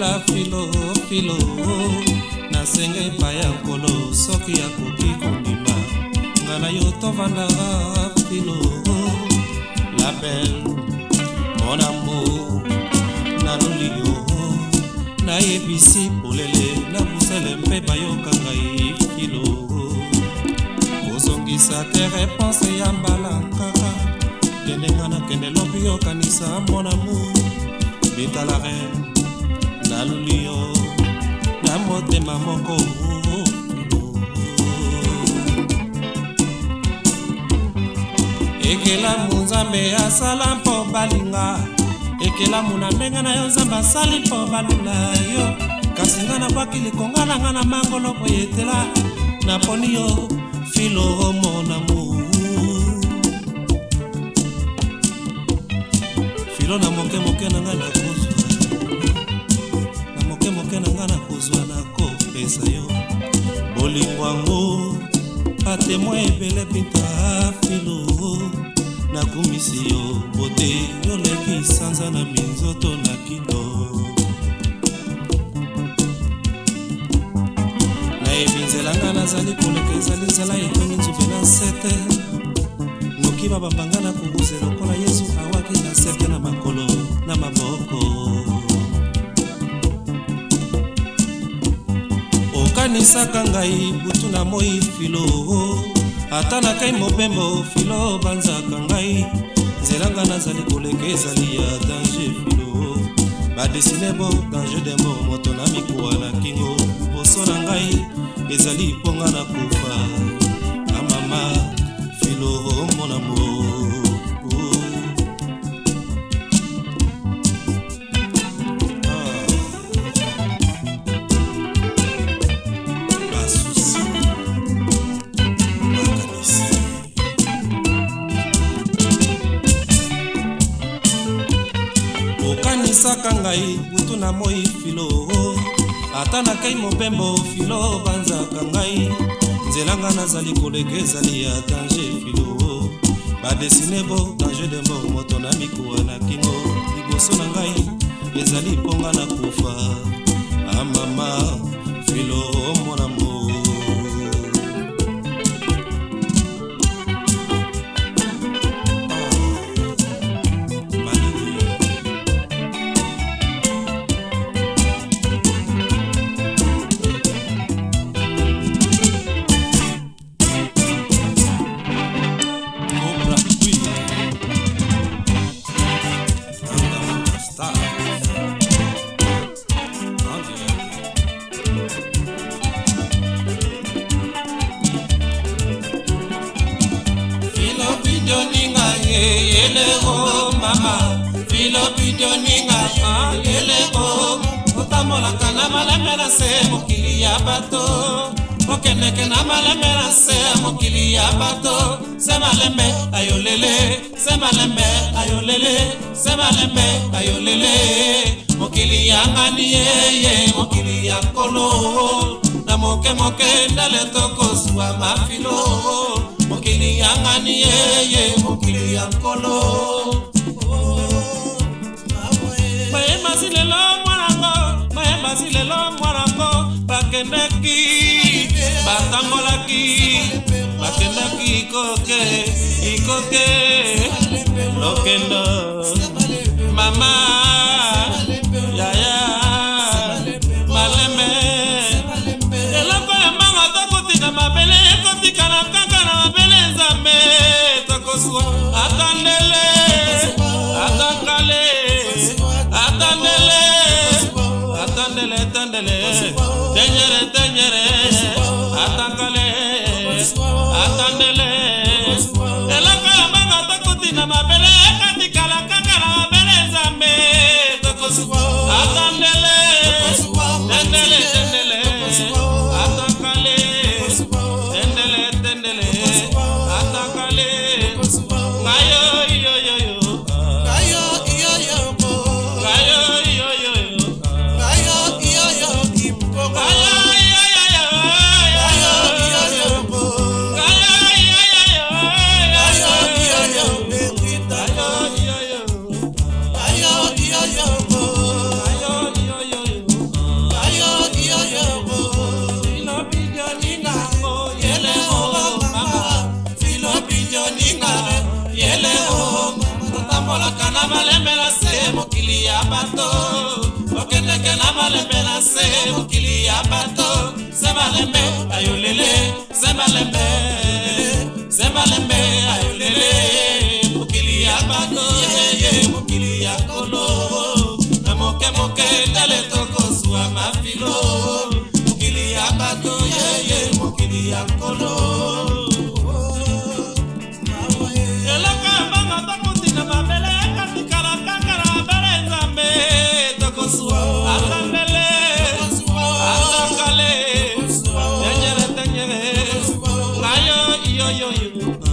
kosepela filofilo nasenga epai ya nkolo soki akoki kondima nga na yo tovanda filo label mon amour naloli yo nayebisi polele na busele mpe bayoka ngai filo kozongisa te reponse ya mbala kaka kende nga nakende lobi yokanisa mon amour bitala reine naluli yo na motema moko ekelamu nzambe asala mpo balinga ekelamu na ndenge na yo nzambe asali mpo balula yo kasi nga nabwaki likonga na nga na mangolo koyetela naponi yo filo monangu filo na moke moke na nga nakoi ndenge na ngai na kozwa na kopesa yo bolingo yango batemoi ebele pita filo nakumisi yo bote yoleki sanza na minzoto na kilo nayebi nzela ngai nazali koleka ezali nzela etongi nzube na sete noki babambanga na kobuza lokola yesu awaki na sete na makolo na maboko okanisaka ngai butu na moi filo ata nakai mobembo filo banzaka ngai nzela nga nazali koleka ezali ya danger filo badesine bo danger dembo moto na mikuwa na kingo liboso na ngai ezali mponga na kufa na ah, mama filo monamo ozwaka ngai butu na moi filo ata nakei mobembo filo banzaka ngai nzela nga nazali koleka ezali ya danger filo badesine bo danger de mor moto na mikuwa na kingo liboso na ngai ezali mponga na kufa amama ah, filo omonamo ndenge mokendele tokoswa mafilo mokili yangani yeye mokili ya nkolo bayembasi lelo mwanango bayembasi lelo mwanango bakendeki batambolaki bakendaki ikoke ikoke lokendo mama yaya yeah, yeah. se mokili ya bato se malembe ayolele se malembe se malembe ayolele mokili ya bato yeye mokili ya kolo na mokemoke ndele tokozwa mafilo mokili ya bato yeye mokili ya kolo yo yo yo.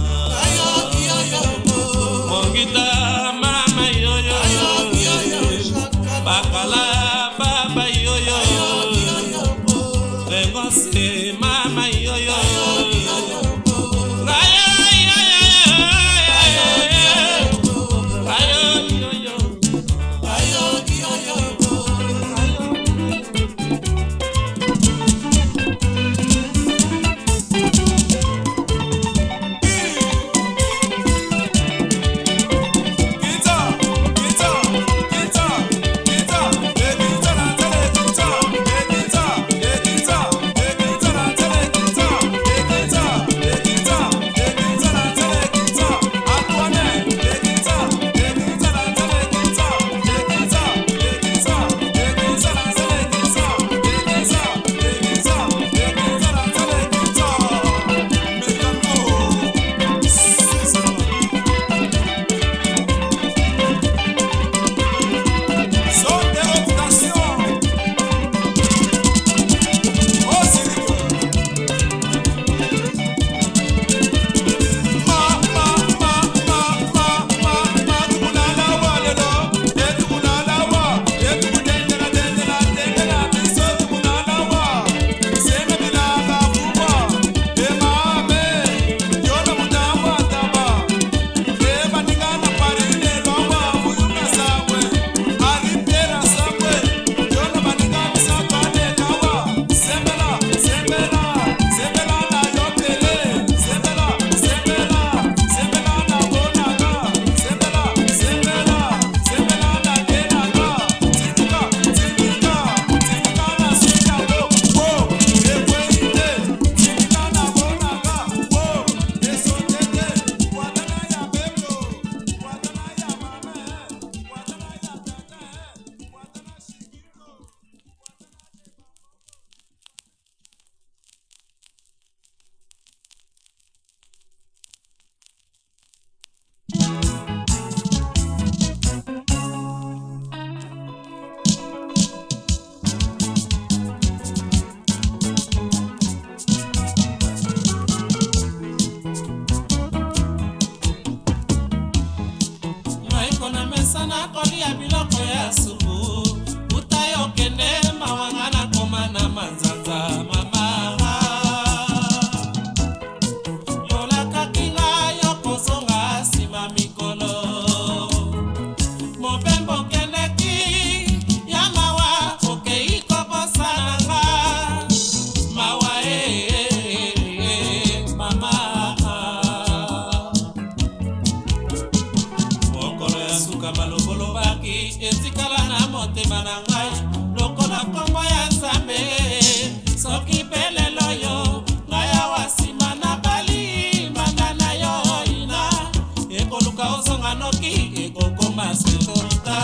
kozwa malobo lobaki etikala na motema na ngai lokola nkombo ya nzambe soki mpe lelo yo ngai awa nsima na balimbanga na yo ina ekoluka ozonga noki ekokoma sikoka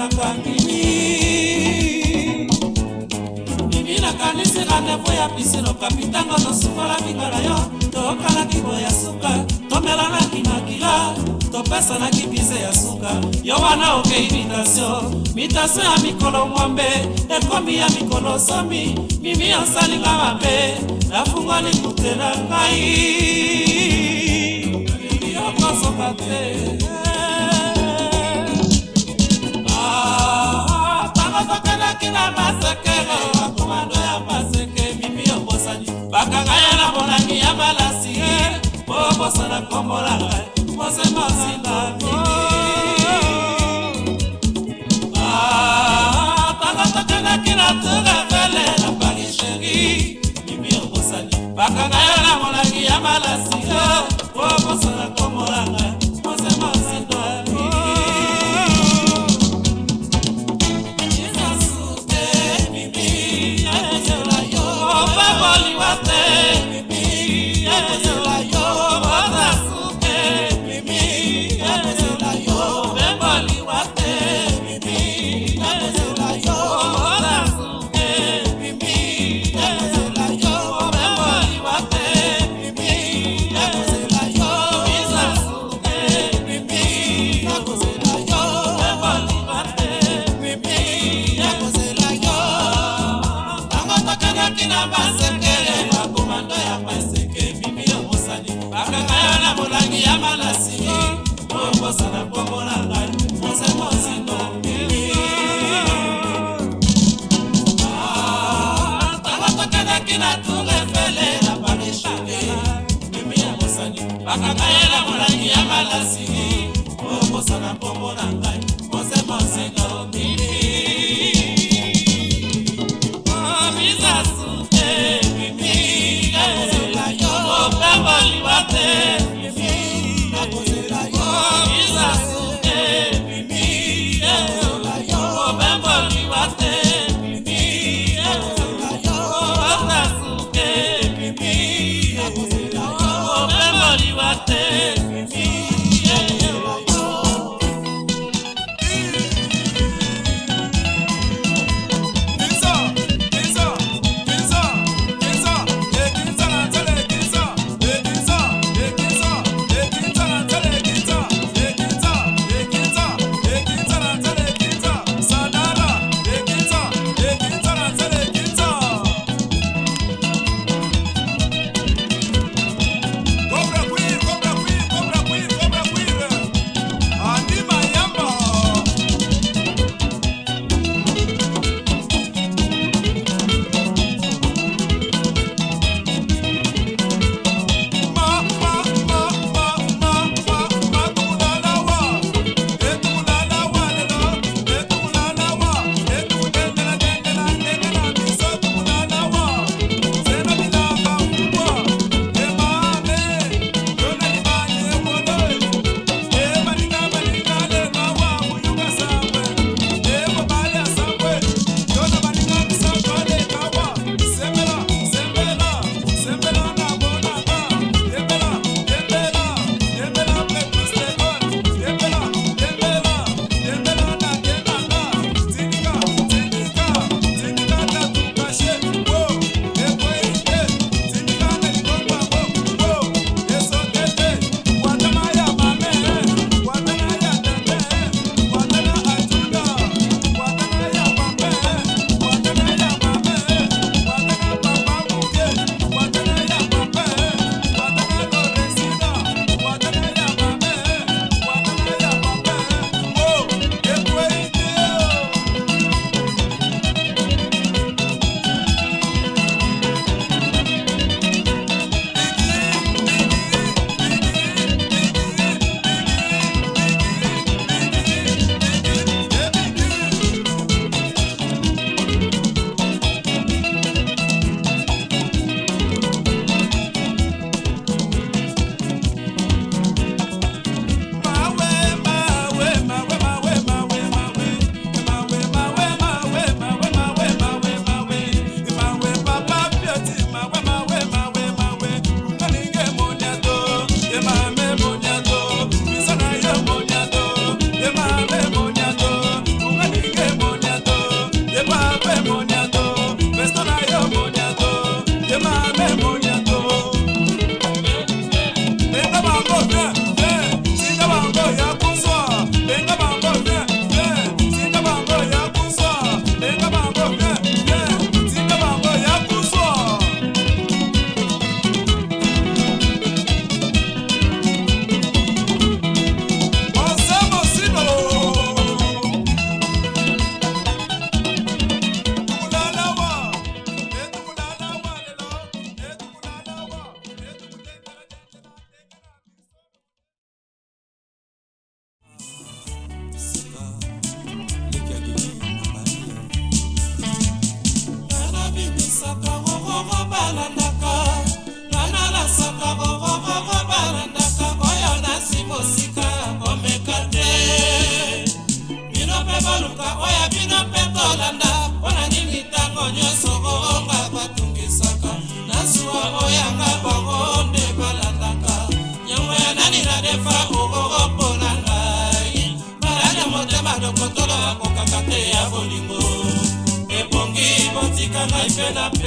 nakangini mimi nakanisika ndevo ya pisino kapitango tosukola bingala yo tokalaki bo ya suka tomelanaki makila topesanaki bize ya suka yo wana okei mitasio mitasio ya mikolo mwambe ekomi ya mikolo somi mimi osalinga mabe nafungoli kutela ngai yokosoka te nyonso nakombola mosema nsina mingi tanga tokendaki na turevele na ah, parigeri mimi obosani bakanga yo na molaki ya malasi o poso nakombolanga ya basekele na komando ya baseke bibi yo mosani bakaka yo na molangi ya malasi obosana mpomonanga Shut up.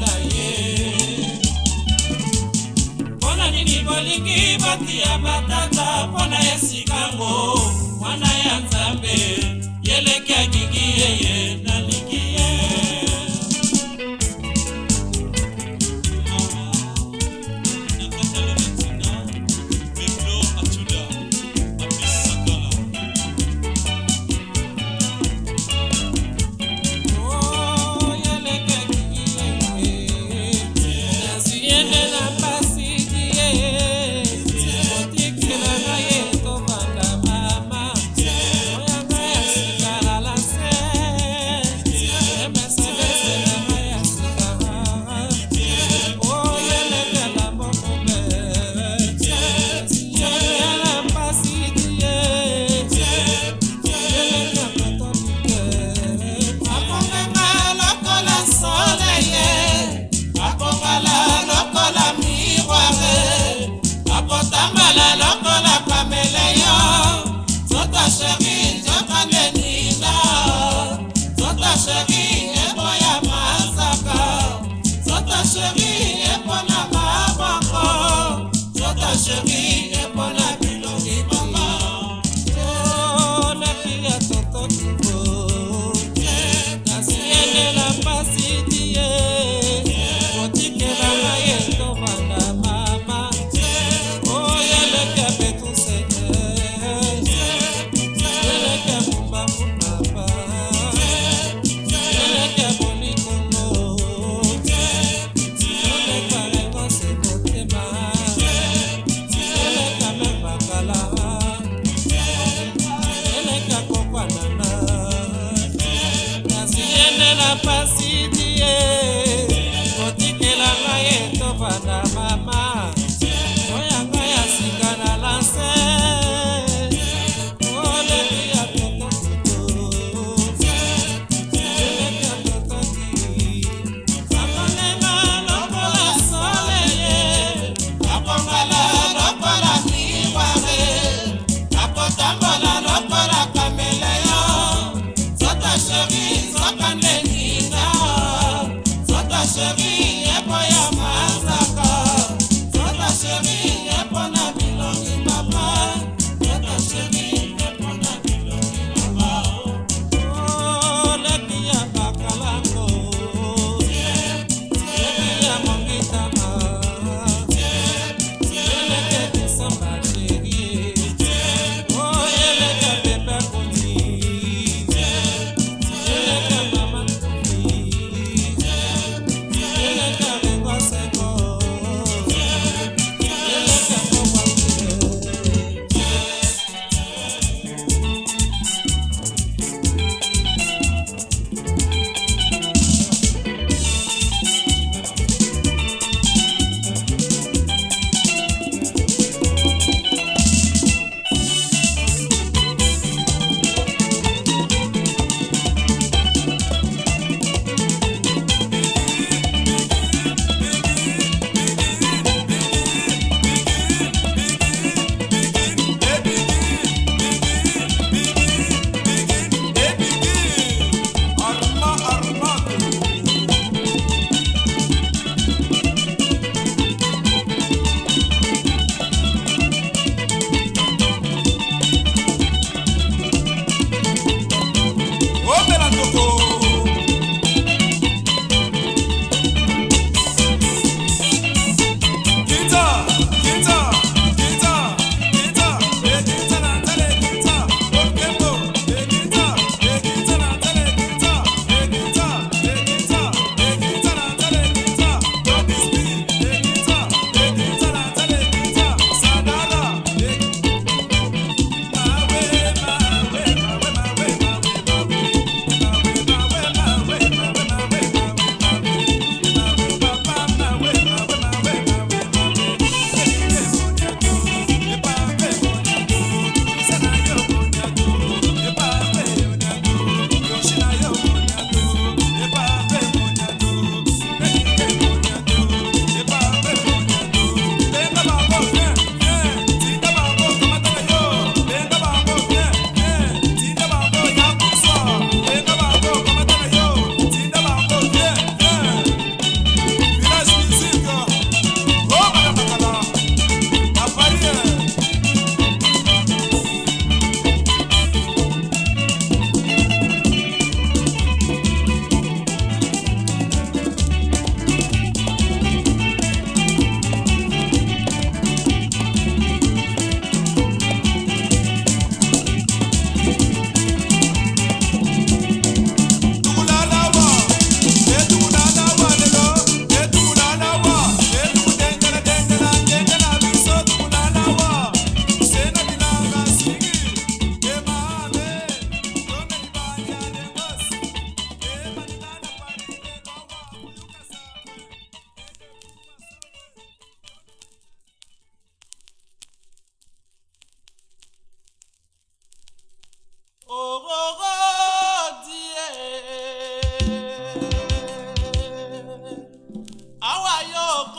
na ye mpona nini bolingi batia matata mpona esikango mwana ya nzambe yeleki akingi yeye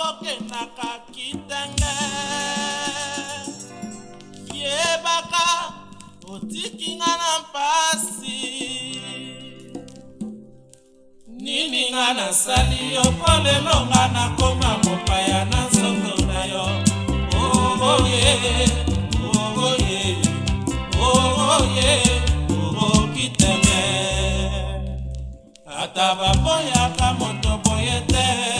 okendaka kitenge yebaka otiki nga na mpasi nini nga nasali okolelo nga nakoma mopaya na nzoto na yo oye oye oye okokitenge ata baboyaka moto boye te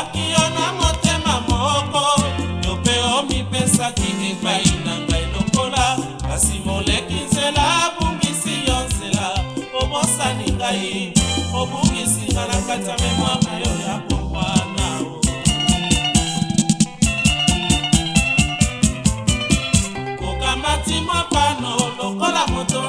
opesaki yo na motema moko yo mpe omipesaki epai na ngai lokola kasi moleki nzela abungisi yo nzela omosani ngai obungisi nga na kati ya memoire na yo ya pongwana kokamati mwa pano lokola moto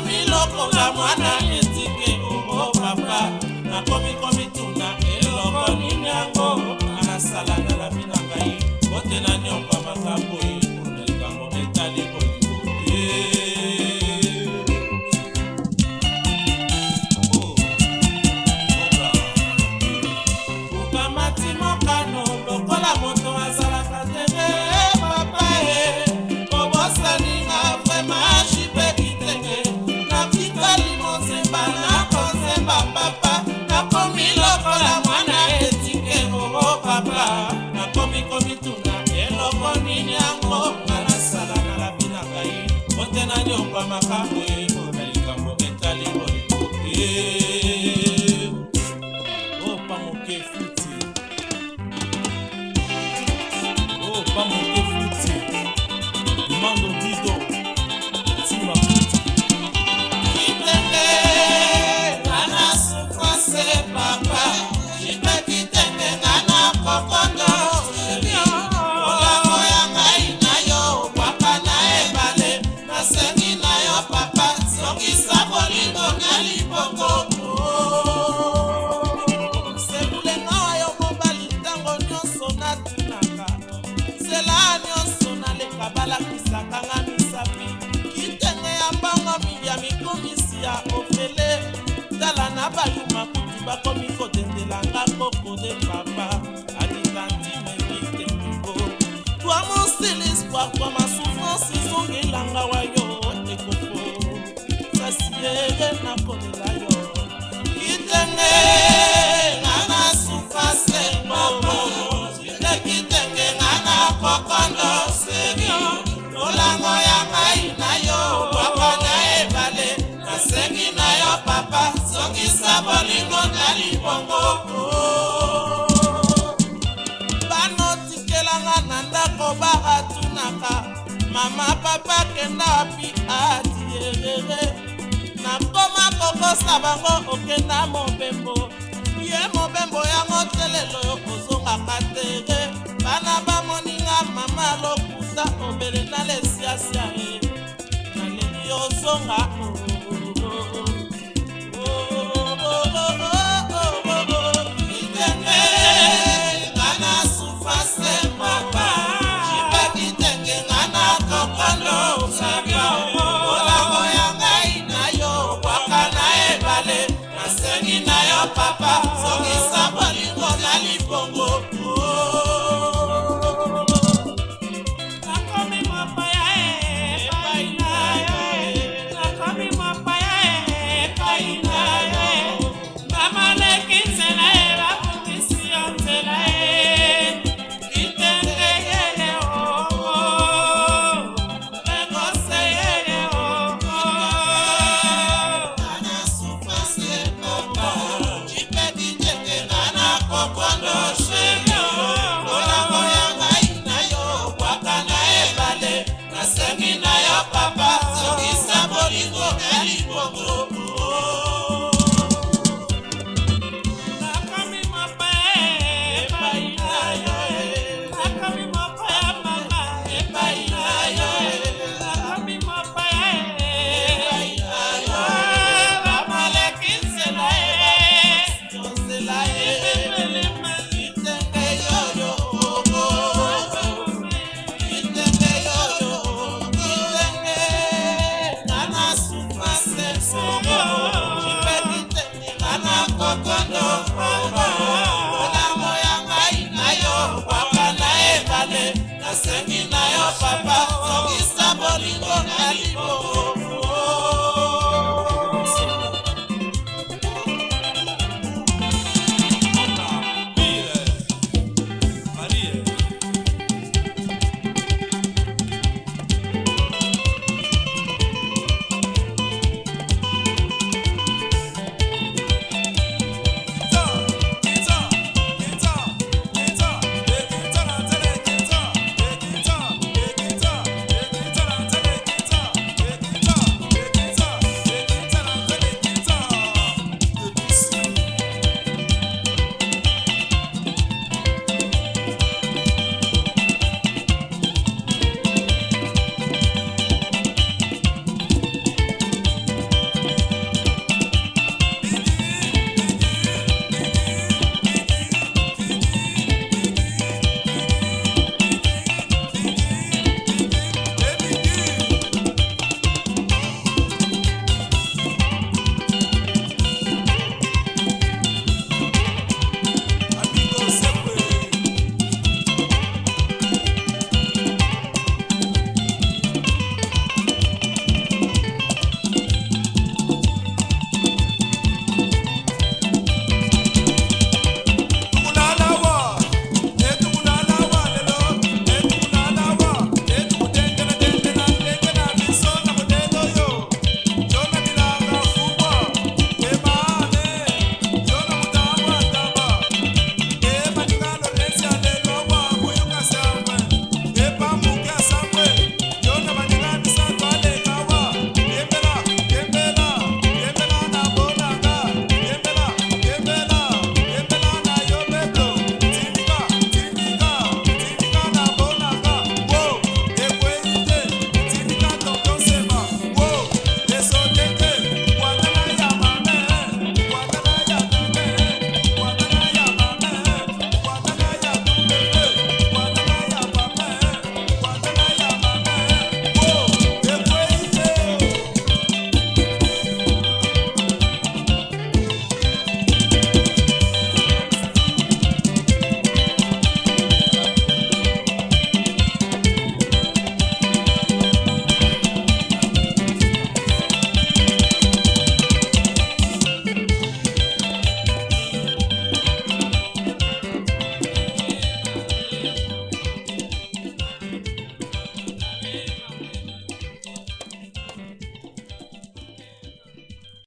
mi loco gamwana Papa. kitenge nga na kokondo serio lolango ya mai na yo boko na ebale nasengi na yo papa sokisa bolingo na libongo bano tikelanga na ndako baatunaka mama papa kenda api atiyerere eh, eh, eh. nakoma kokosa bango okenda mobembo ye mobembo yango telelo yo kozongaka tere bana bamoninga mama lokuta obele na lesiasia ye naleli ozonga